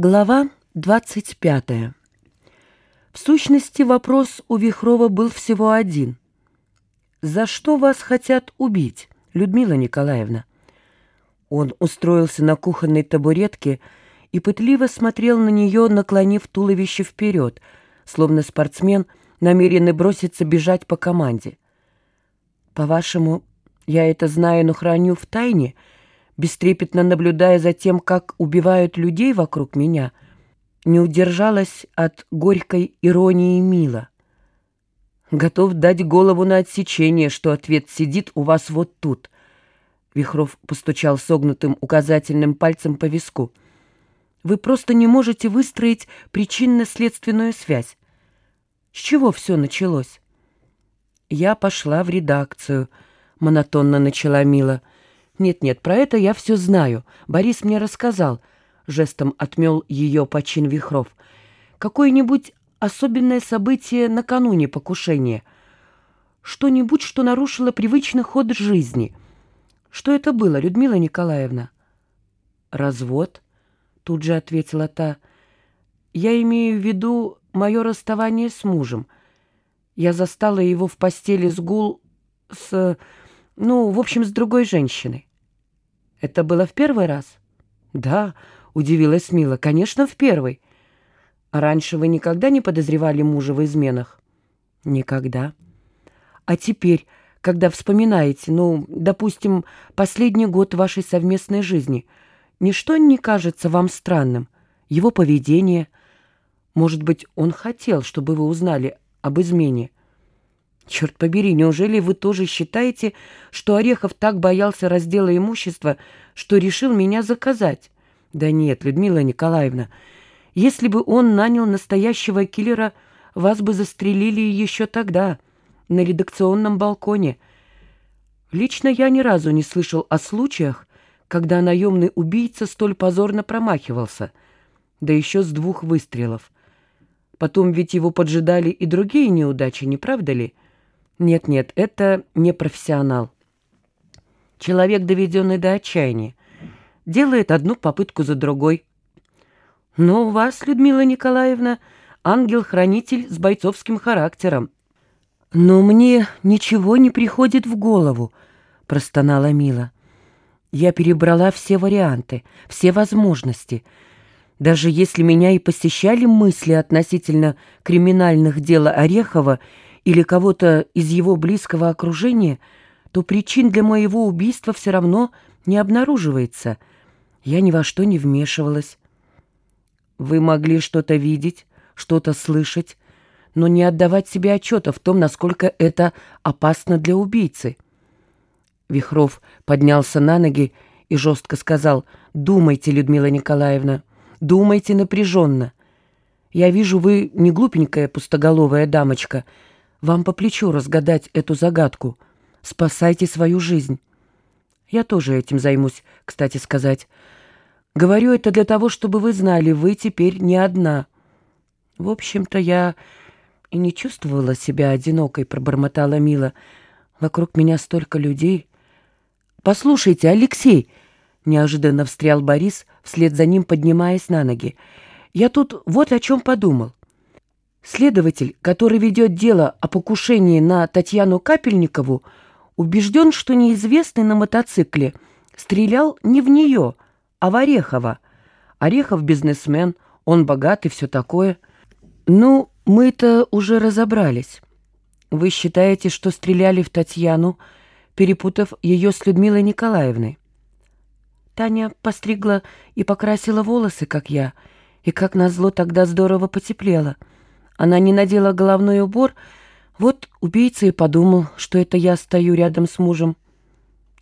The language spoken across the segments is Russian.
Глава 25. В сущности, вопрос у Вихрова был всего один. «За что вас хотят убить, Людмила Николаевна?» Он устроился на кухонной табуретке и пытливо смотрел на нее, наклонив туловище вперед, словно спортсмен, намеренный броситься бежать по команде. «По-вашему, я это знаю, но храню в тайне?» Бестрепетно наблюдая за тем, как убивают людей вокруг меня, не удержалась от горькой иронии Мила. Готов дать голову на отсечение, что ответ сидит у вас вот тут. Вихров постучал согнутым указательным пальцем по виску. Вы просто не можете выстроить причинно-следственную связь. С чего все началось? Я пошла в редакцию, монотонно начала Мила. «Нет-нет, про это я все знаю. Борис мне рассказал», — жестом отмел ее почин Вихров. «Какое-нибудь особенное событие накануне покушения. Что-нибудь, что нарушило привычный ход жизни. Что это было, Людмила Николаевна?» «Развод», — тут же ответила та. «Я имею в виду мое расставание с мужем. Я застала его в постели с гул... с... ну, в общем, с другой женщиной. Это было в первый раз? Да, удивилась Мила. Конечно, в первый. А раньше вы никогда не подозревали мужа в изменах? Никогда. А теперь, когда вспоминаете, ну, допустим, последний год вашей совместной жизни, ничто не кажется вам странным? Его поведение? Может быть, он хотел, чтобы вы узнали об измене? Черт побери, неужели вы тоже считаете, что Орехов так боялся раздела имущества, что решил меня заказать? Да нет, Людмила Николаевна, если бы он нанял настоящего киллера, вас бы застрелили еще тогда, на редакционном балконе. Лично я ни разу не слышал о случаях, когда наемный убийца столь позорно промахивался, да еще с двух выстрелов. Потом ведь его поджидали и другие неудачи, не правда ли?» Нет-нет, это не профессионал. Человек, доведенный до отчаяния, делает одну попытку за другой. Но у вас, Людмила Николаевна, ангел-хранитель с бойцовским характером. Но мне ничего не приходит в голову, простонала Мила. Я перебрала все варианты, все возможности. Даже если меня и посещали мысли относительно криминальных дел Орехова или кого-то из его близкого окружения, то причин для моего убийства все равно не обнаруживается. Я ни во что не вмешивалась. Вы могли что-то видеть, что-то слышать, но не отдавать себе отчета в том, насколько это опасно для убийцы. Вихров поднялся на ноги и жестко сказал, «Думайте, Людмила Николаевна, думайте напряженно. Я вижу, вы не глупенькая пустоголовая дамочка, — вам по плечу разгадать эту загадку. Спасайте свою жизнь. Я тоже этим займусь, кстати сказать. Говорю это для того, чтобы вы знали, вы теперь не одна. В общем-то, я и не чувствовала себя одинокой, пробормотала Мила. Вокруг меня столько людей. Послушайте, Алексей, неожиданно встрял Борис, вслед за ним поднимаясь на ноги. Я тут вот о чем подумал. Следователь, который ведет дело о покушении на Татьяну Капельникову, убежден, что неизвестный на мотоцикле стрелял не в нее, а в Орехова. Орехов бизнесмен, он богат и все такое. Ну, мы-то уже разобрались. Вы считаете, что стреляли в Татьяну, перепутав ее с Людмилой Николаевной? Таня постригла и покрасила волосы, как я, и, как назло, тогда здорово потеплело — она не надела головной убор, вот убийца и подумал, что это я стою рядом с мужем.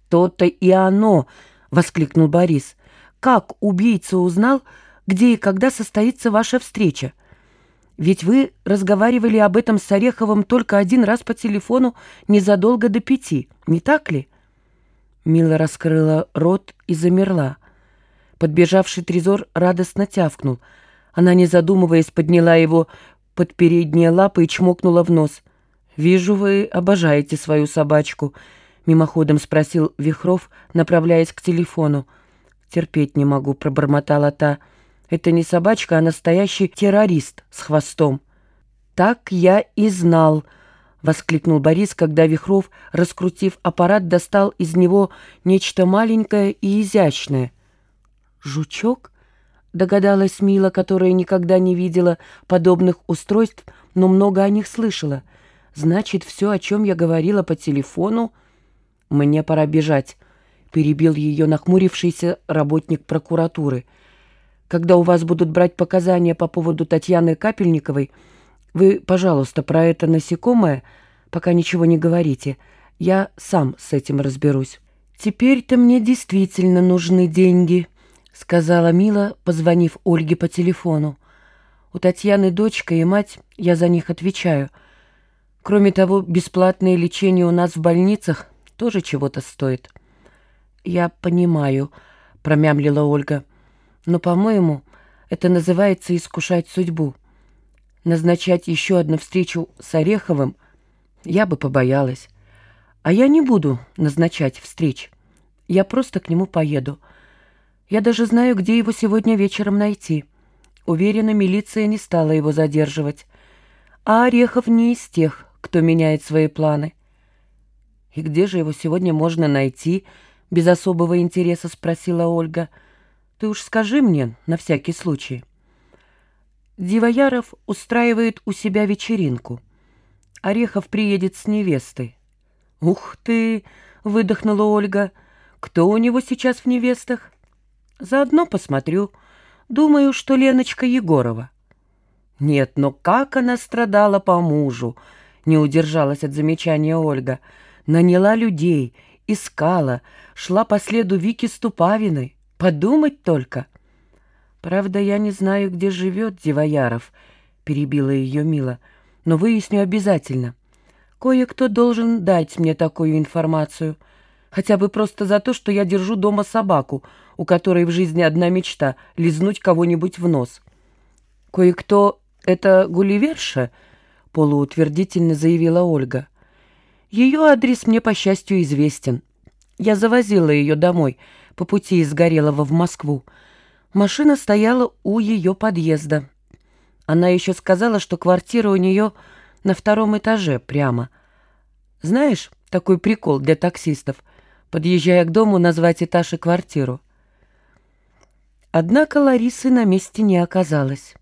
«То-то и оно!» — воскликнул Борис. «Как убийца узнал, где и когда состоится ваша встреча? Ведь вы разговаривали об этом с Ореховым только один раз по телефону незадолго до пяти, не так ли?» Мила раскрыла рот и замерла. Подбежавший Трезор радостно тявкнул. Она, не задумываясь, подняла его под передние лапы и чмокнула в нос. «Вижу, вы обожаете свою собачку», — мимоходом спросил Вихров, направляясь к телефону. «Терпеть не могу», — пробормотала та. Это не собачка, а настоящий террорист с хвостом. «Так я и знал», — воскликнул Борис, когда Вихров, раскрутив аппарат, достал из него нечто маленькое и изящное. «Жучок?» — догадалась Мила, которая никогда не видела подобных устройств, но много о них слышала. «Значит, все, о чем я говорила по телефону...» «Мне пора бежать», — перебил ее нахмурившийся работник прокуратуры. «Когда у вас будут брать показания по поводу Татьяны Капельниковой, вы, пожалуйста, про это насекомое пока ничего не говорите. Я сам с этим разберусь». «Теперь-то мне действительно нужны деньги», — сказала Мила, позвонив Ольге по телефону. «У Татьяны дочка и мать, я за них отвечаю. Кроме того, бесплатное лечение у нас в больницах тоже чего-то стоит». «Я понимаю», — промямлила Ольга. «Но, по-моему, это называется искушать судьбу. Назначать еще одну встречу с Ореховым я бы побоялась. А я не буду назначать встреч. Я просто к нему поеду. Я даже знаю, где его сегодня вечером найти. Уверена, милиция не стала его задерживать. А Орехов не из тех, кто меняет свои планы. «И где же его сегодня можно найти?» — без особого интереса спросила Ольга. «Ты уж скажи мне, на всякий случай». Дивояров устраивает у себя вечеринку. Орехов приедет с невестой. «Ух ты!» — выдохнула Ольга. «Кто у него сейчас в невестах?» «Заодно посмотрю. Думаю, что Леночка Егорова». «Нет, но как она страдала по мужу!» — не удержалась от замечания Ольга — наняла людей, искала, шла по следу Вики Ступавиной. Подумать только. Правда, я не знаю, где живет Дивояров, перебила ее Мила, но выясню обязательно. Кое-кто должен дать мне такую информацию, хотя бы просто за то, что я держу дома собаку, у которой в жизни одна мечта — лизнуть кого-нибудь в нос. Кое-кто — это Гулливерша, — полуутвердительно заявила Ольга. — ее адрес мне, по счастью, известен. Я завозила ее домой по пути из Горелого в Москву. Машина стояла у ее подъезда. Она еще сказала, что квартира у нее на втором этаже прямо. Знаешь, такой прикол для таксистов, подъезжая к дому, назвать этаж и квартиру. Однако Ларисы на месте не оказалось.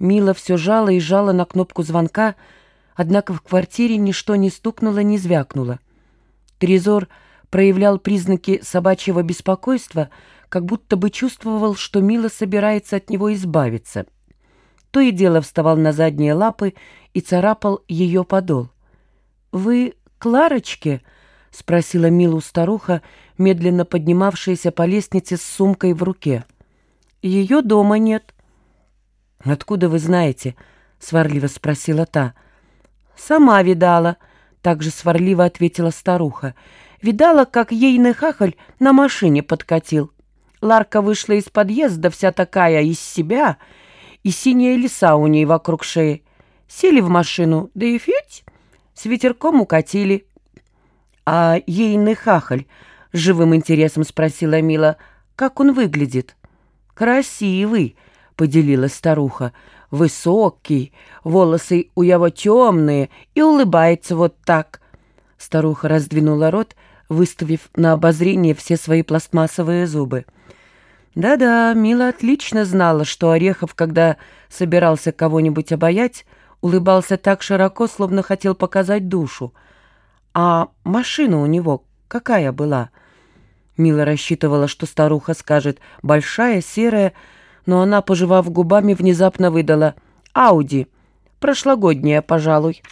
Мила все жала и жала на кнопку звонка, Однако в квартире ничто не стукнуло, не звякнуло. Трезор проявлял признаки собачьего беспокойства, как будто бы чувствовал, что Мила собирается от него избавиться. То и дело вставал на задние лапы и царапал ее подол. «Вы Кларочке?» — спросила Милу старуха, медленно поднимавшаяся по лестнице с сумкой в руке. «Ее дома нет». «Откуда вы знаете?» — сварливо спросила та. «Сама видала», — также сварливо ответила старуха. «Видала, как ейный хахаль на машине подкатил. Ларка вышла из подъезда вся такая из себя, и синяя лиса у ней вокруг шеи. Сели в машину, да и фють, с ветерком укатили». «А ейный хахаль?» — живым интересом спросила Мила. «Как он выглядит?» «Красивый», — поделилась старуха высокий, волосы у его темные и улыбается вот так. Старуха раздвинула рот, выставив на обозрение все свои пластмассовые зубы. Да-да, Мила отлично знала, что Орехов, когда собирался кого-нибудь обаять, улыбался так широко, словно хотел показать душу. А машина у него какая была? Мила рассчитывала, что старуха скажет «большая, серая», но она, пожевав губами, внезапно выдала «Ауди, прошлогодняя, пожалуй».